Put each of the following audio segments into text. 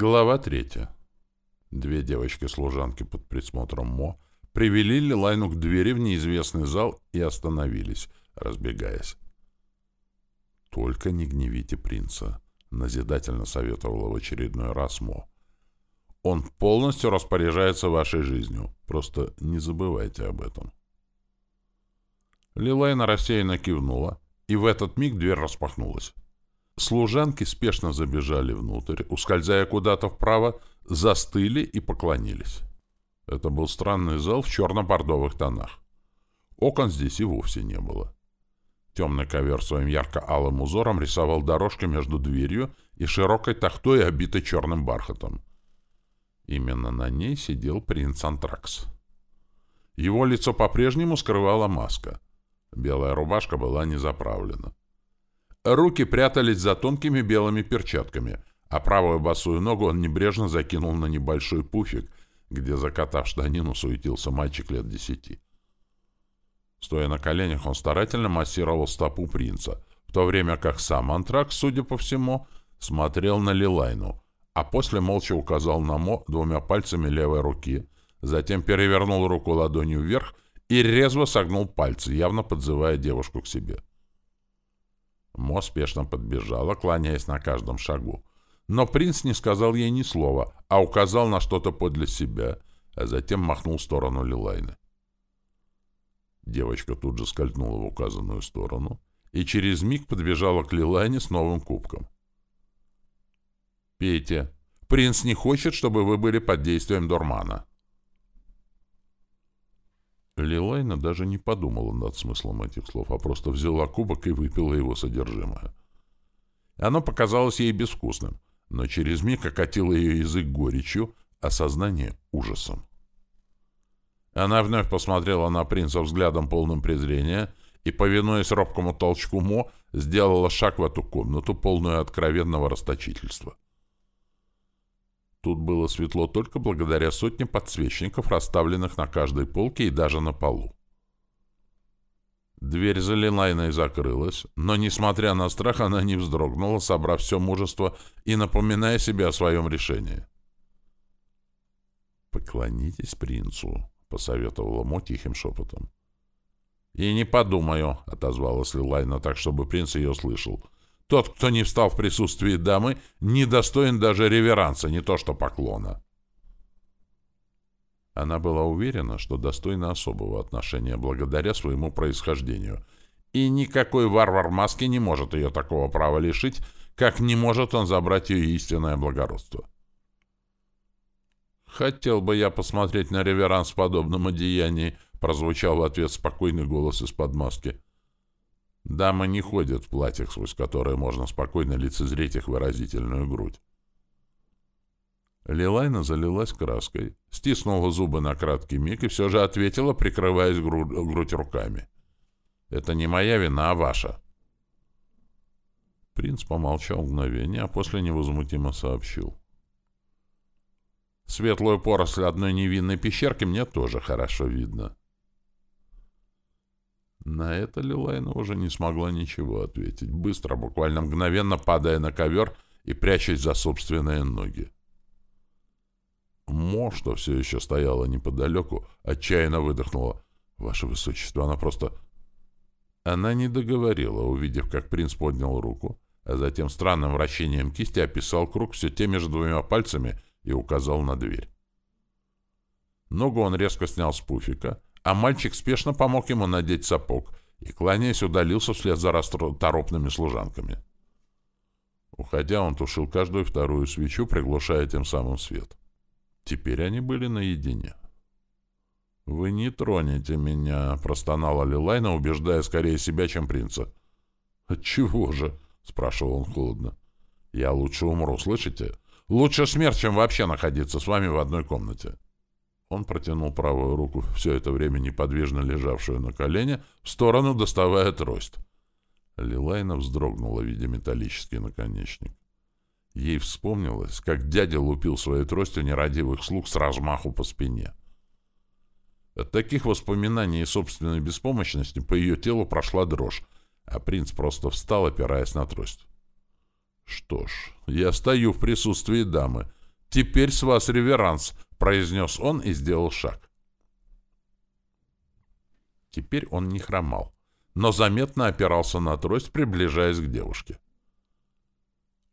Глава третья. Две девочки-служанки под присмотром Мо привели Лилайну к двери в неизвестный зал и остановились, разбегаясь. «Только не гневите принца», — назидательно советовала в очередной раз Мо. «Он полностью распоряжается вашей жизнью. Просто не забывайте об этом». Лилайна рассеянно кивнула, и в этот миг дверь распахнулась. Служанки спешно забежали внутрь, ускользая куда-то вправо, застыли и поклонились. Это был странный зал в черно-бордовых тонах. Окон здесь и вовсе не было. Темный ковер своим ярко-алым узором рисовал дорожку между дверью и широкой тахтой, обитой черным бархатом. Именно на ней сидел принц Антракс. Его лицо по-прежнему скрывала маска. Белая рубашка была не заправлена. Руки прятались за тонкими белыми перчатками, а правую босую ногу он небрежно закинул на небольшой пуфик, где, закатав штанину, суетился мальчик лет десяти. Стоя на коленях, он старательно массировал стопу принца, в то время как сам антракс, судя по всему, смотрел на Лилайну, а после молча указал на Мо двумя пальцами левой руки, затем перевернул руку ладонью вверх и резво согнул пальцы, явно подзывая девушку к себе. Мо спешно подбежала, кланяясь на каждом шагу. Но принц не сказал ей ни слова, а указал на что-то подле себя, а затем махнул в сторону Лилайны. Девочка тут же скользнула в указанную сторону и через миг подбежала к Лилайне с новым кубком. «Пейте. Принц не хочет, чтобы вы были под действием дурмана». Лилайна даже не подумала над смыслом этих слов, а просто взяла кубок и выпила его содержимое. Оно показалось ей безвкусным, но через миг окатило ее язык горечью, а сознание — ужасом. Она вновь посмотрела на принца взглядом полным презрения и, повинуясь робкому толчку Мо, сделала шаг в эту комнату, полную откровенного расточительства. Тут было светло только благодаря сотне подсвечников, расставленных на каждой полке и даже на полу. Дверь за Лилайной закрылась, но, несмотря на страх, она не вздрогнула, собрав все мужество и напоминая себе о своем решении. «Поклонитесь принцу», — посоветовала Мо тихим шепотом. «И не подумаю», — отозвалась Лилайна так, чтобы принц ее слышал. Тот, кто не встал в присутствии дамы, не достоин даже реверанса, не то что поклона. Она была уверена, что достойна особого отношения благодаря своему происхождению, и никакой варвар маски не может ее такого права лишить, как не может он забрать ее истинное благородство. «Хотел бы я посмотреть на реверанс в подобном одеянии», прозвучал в ответ спокойный голос из-под маски. Дамы не ходят в платьях, сквозь которые можно спокойно лицезреть их выразительную грудь. Лилайна залилась краской, стиснула зубы на краткий миг и все же ответила, прикрываясь гру грудь руками. «Это не моя вина, а ваша». Принц помолчал мгновение, а после невозмутимо сообщил. «Светлую поросль одной невинной пещерки мне тоже хорошо видно. На это Лилайна уже не смогла ничего ответить, быстро, буквально мгновенно падая на ковер и прячась за собственные ноги. Мо, что все еще стояла неподалеку, отчаянно выдохнула. «Ваше Высочество, она просто...» Она не договорила, увидев, как принц поднял руку, а затем странным вращением кисти описал круг все теми же двумя пальцами и указал на дверь. Ногу он резко снял с пуфика, а мальчик спешно помог ему надеть сапог и, кланяясь, удалился вслед за расторопными служанками. Уходя, он тушил каждую вторую свечу, приглушая тем самым свет. Теперь они были наедине. «Вы не тронете меня», — простонала Лилайна, убеждая скорее себя, чем принца. «Отчего же?» — спрашивал он холодно. «Я лучше умру, слышите? Лучше смерть, чем вообще находиться с вами в одной комнате». Он протянул правую руку, все это время неподвижно лежавшую на колене, в сторону доставая трость. Лилайна вздрогнула, видя металлический наконечник. Ей вспомнилось, как дядя лупил своей тростью нерадивых слуг с размаху по спине. От таких воспоминаний и собственной беспомощности по ее телу прошла дрожь, а принц просто встал, опираясь на трость. «Что ж, я стою в присутствии дамы», «Теперь с вас реверанс», — произнес он и сделал шаг. Теперь он не хромал, но заметно опирался на трость, приближаясь к девушке.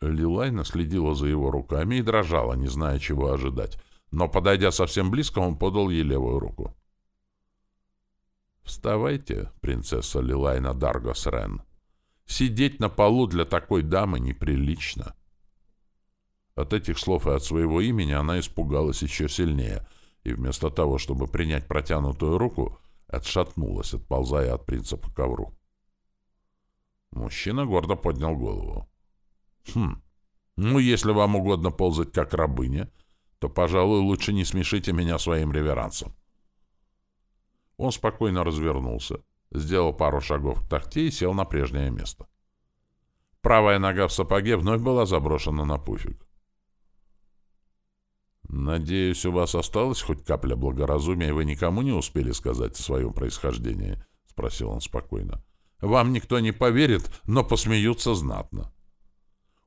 Лилайна следила за его руками и дрожала, не зная, чего ожидать. Но, подойдя совсем близко, он подал ей левую руку. «Вставайте, принцесса Лилайна Даргос Рен. Сидеть на полу для такой дамы неприлично». От этих слов и от своего имени она испугалась еще сильнее, и вместо того, чтобы принять протянутую руку, отшатнулась, отползая от принца по ковру. Мужчина гордо поднял голову. «Хм, ну, если вам угодно ползать как рабыня, то, пожалуй, лучше не смешите меня своим реверансом». Он спокойно развернулся, сделал пару шагов к тахте и сел на прежнее место. Правая нога в сапоге вновь была заброшена на пуфик. «Надеюсь, у вас осталась хоть капля благоразумия, и вы никому не успели сказать о своем происхождении?» — спросил он спокойно. «Вам никто не поверит, но посмеются знатно».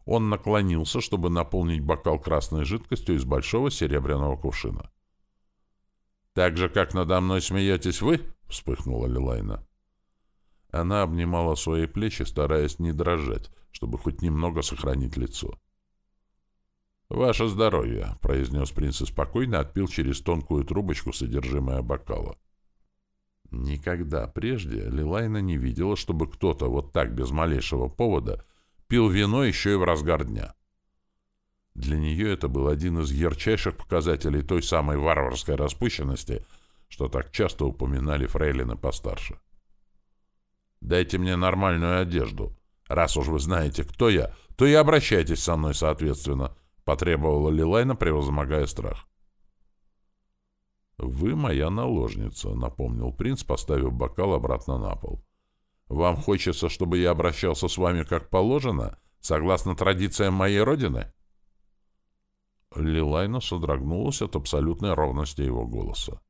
Он наклонился, чтобы наполнить бокал красной жидкостью из большого серебряного кувшина. «Так же, как надо мной смеетесь вы?» — вспыхнула Лилайна. Она обнимала свои плечи, стараясь не дрожать, чтобы хоть немного сохранить лицо. «Ваше здоровье», — произнес принц и спокойно отпил через тонкую трубочку содержимое бокала. Никогда прежде Лилайна не видела, чтобы кто-то вот так без малейшего повода пил вино еще и в разгар дня. Для нее это был один из ярчайших показателей той самой варварской распущенности, что так часто упоминали фрейлины постарше. «Дайте мне нормальную одежду. Раз уж вы знаете, кто я, то и обращайтесь со мной соответственно», — потребовала Лилайна, превозмогая страх. «Вы моя наложница», — напомнил принц, поставив бокал обратно на пол. «Вам хочется, чтобы я обращался с вами как положено, согласно традициям моей родины?» Лилайна содрогнулась от абсолютной ровности его голоса.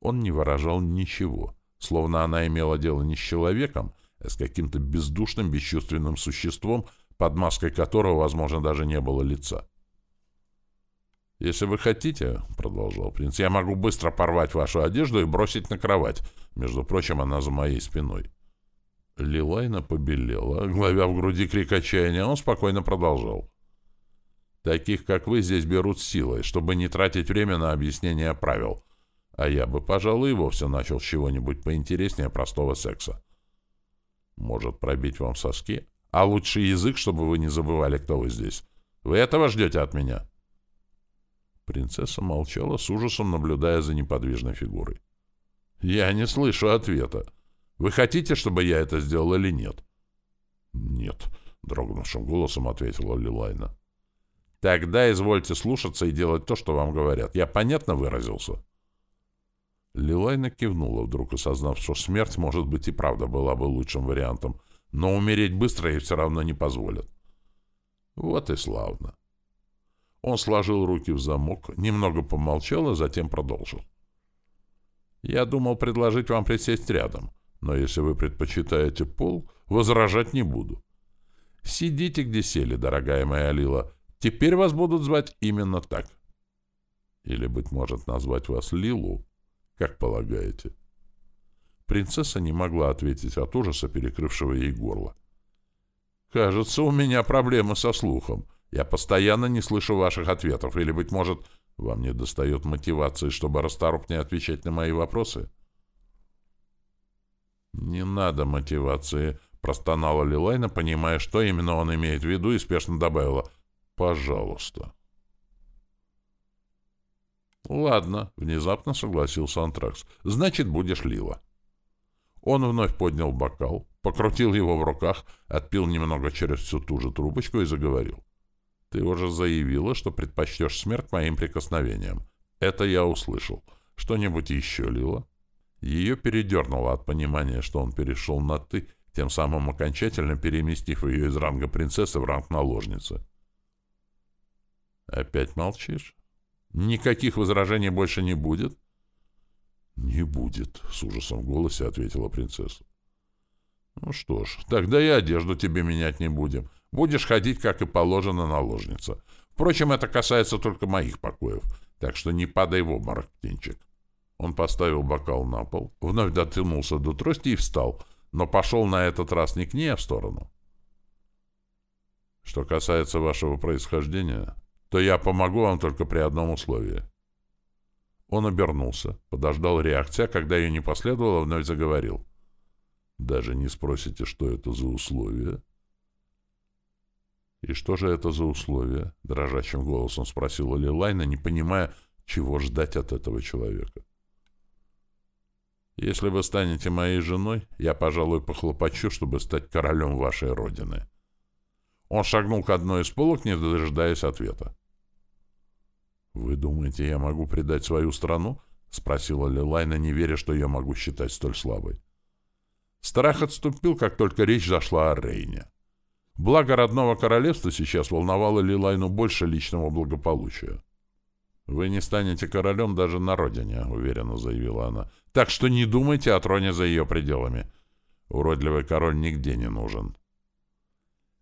Он не выражал ничего, словно она имела дело не с человеком, а с каким-то бездушным, бесчувственным существом, под маской которого, возможно, даже не было лица. «Если вы хотите, — продолжал принц, — я могу быстро порвать вашу одежду и бросить на кровать. Между прочим, она за моей спиной». Лилайна побелела, главя в груди крик отчаяния, он спокойно продолжал. «Таких, как вы, здесь берут силой, чтобы не тратить время на объяснение правил. А я бы, пожалуй, вовсе начал с чего-нибудь поинтереснее простого секса. Может, пробить вам соски? А лучше язык, чтобы вы не забывали, кто вы здесь. Вы этого ждете от меня?» Принцесса молчала, с ужасом наблюдая за неподвижной фигурой. «Я не слышу ответа. Вы хотите, чтобы я это сделал или нет?» «Нет», — дрогнувшим голосом ответила Лилайна. «Тогда извольте слушаться и делать то, что вам говорят. Я понятно выразился?» Лилайна кивнула, вдруг осознав, что смерть, может быть, и правда была бы лучшим вариантом, но умереть быстро ей все равно не позволят. Вот и славно. Он сложил руки в замок, немного помолчал, а затем продолжил. «Я думал предложить вам присесть рядом, но если вы предпочитаете пол, возражать не буду. Сидите, где сели, дорогая моя Лила. Теперь вас будут звать именно так. Или, быть может, назвать вас Лилу, как полагаете?» Принцесса не могла ответить от ужаса, перекрывшего ей горло. «Кажется, у меня проблемы со слухом», я постоянно не слышу ваших ответов, или, быть может, вам не достает мотивации, чтобы расторопнее отвечать на мои вопросы? «Не надо мотивации», — простонала Лилайна, понимая, что именно он имеет в виду, и спешно добавила «пожалуйста». «Ладно», — внезапно согласился Антракс. «Значит, будешь Лила». Он вновь поднял бокал, покрутил его в руках, отпил немного через всю ту же трубочку и заговорил. Ты уже заявила, что предпочтешь смерть моим прикосновениям. Это я услышал. Что-нибудь еще, Лила?» Ее передернуло от понимания, что он перешел на «ты», тем самым окончательно переместив ее из ранга принцессы в ранг наложницы. «Опять молчишь? Никаких возражений больше не будет?» «Не будет», — с ужасом в голосе ответила принцесса. «Ну что ж, тогда и одежду тебе менять не будем. Будешь ходить, как и положено, наложница. Впрочем, это касается только моих покоев, так что не падай в обморок, птенчик. Он поставил бокал на пол, вновь дотянулся до трости и встал, но пошел на этот раз не к ней, а в сторону. Что касается вашего происхождения, то я помогу вам только при одном условии. Он обернулся, подождал реакции, а когда ее не последовало, вновь заговорил. Даже не спросите, что это за условия? «И что же это за условия?» — дрожащим голосом спросила Лилайна, не понимая, чего ждать от этого человека. «Если вы станете моей женой, я, пожалуй, похлопочу, чтобы стать королем вашей родины». Он шагнул к одной из полок, не дожидаясь ответа. «Вы думаете, я могу предать свою страну?» — спросила Лилайна, не веря, что я могу считать столь слабой. Страх отступил, как только речь зашла о Рейне. Благо родного королевства сейчас волновало Лилайну больше личного благополучия. «Вы не станете королем даже на родине», — уверенно заявила она. «Так что не думайте о троне за ее пределами. Уродливый король нигде не нужен».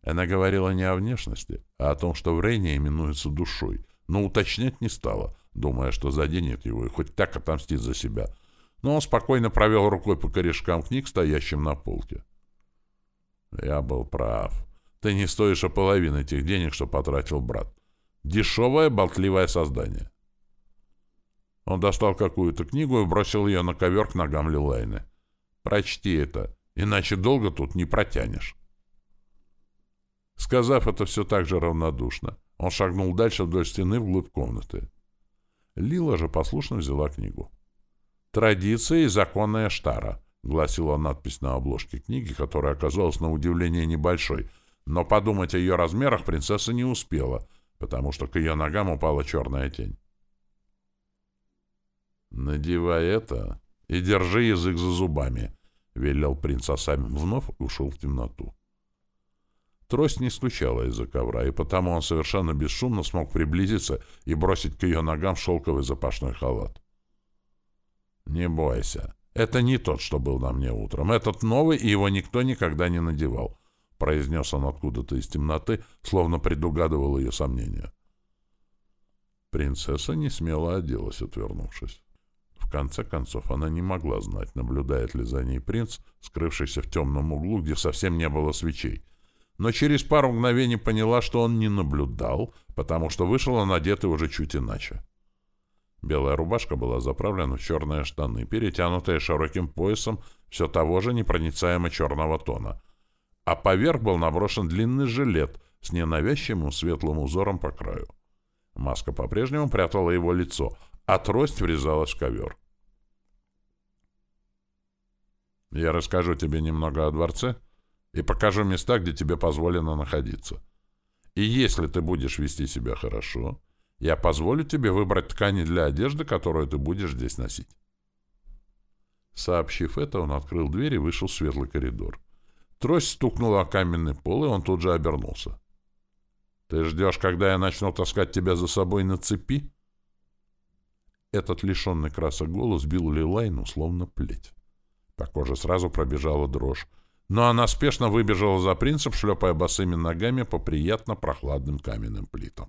Она говорила не о внешности, а о том, что в Рейне именуется душой, но уточнять не стала, думая, что заденет его и хоть так отомстит за себя. Но он спокойно провел рукой по корешкам книг, стоящим на полке. Я был прав. Ты не стоишь о половины тех денег, что потратил брат. Дешевое, болтливое создание. Он достал какую-то книгу и бросил ее на ковер к ногам Лилайны. «Прочти это, иначе долго тут не протянешь». Сказав это все так же равнодушно, он шагнул дальше вдоль стены вглубь комнаты. Лила же послушно взяла книгу. «Традиции и законная штара», — гласила надпись на обложке книги, которая оказалась на удивление небольшой, но подумать о ее размерах принцесса не успела, потому что к ее ногам упала черная тень. «Надевай это и держи язык за зубами», — велел принц Асамин вновь ушел в темноту. Трость не стучала из-за ковра, и потому он совершенно бесшумно смог приблизиться и бросить к ее ногам шелковый запашной халат. «Не бойся. Это не тот, что был на мне утром. Этот новый, и его никто никогда не надевал», — произнес он откуда-то из темноты, словно предугадывал ее сомнения. Принцесса не смело оделась, отвернувшись. В конце концов, она не могла знать, наблюдает ли за ней принц, скрывшийся в темном углу, где совсем не было свечей — но через пару мгновений поняла, что он не наблюдал, потому что вышел он одетый уже чуть иначе. Белая рубашка была заправлена в черные штаны, перетянутые широким поясом все того же непроницаемо черного тона. А поверх был наброшен длинный жилет с ненавязчивым светлым узором по краю. Маска по-прежнему прятала его лицо, а трость врезалась в ковер. «Я расскажу тебе немного о дворце», и покажу места, где тебе позволено находиться. И если ты будешь вести себя хорошо, я позволю тебе выбрать ткани для одежды, которую ты будешь здесь носить. Сообщив это, он открыл дверь и вышел в светлый коридор. Трость стукнула о каменный пол, и он тут же обернулся. «Ты ждешь, когда я начну таскать тебя за собой на цепи?» Этот лишенный красок голос бил Лилайну, словно плеть. По коже сразу пробежала дрожь но она спешно выбежала за принцем, шлепая босыми ногами по приятно прохладным каменным плитам.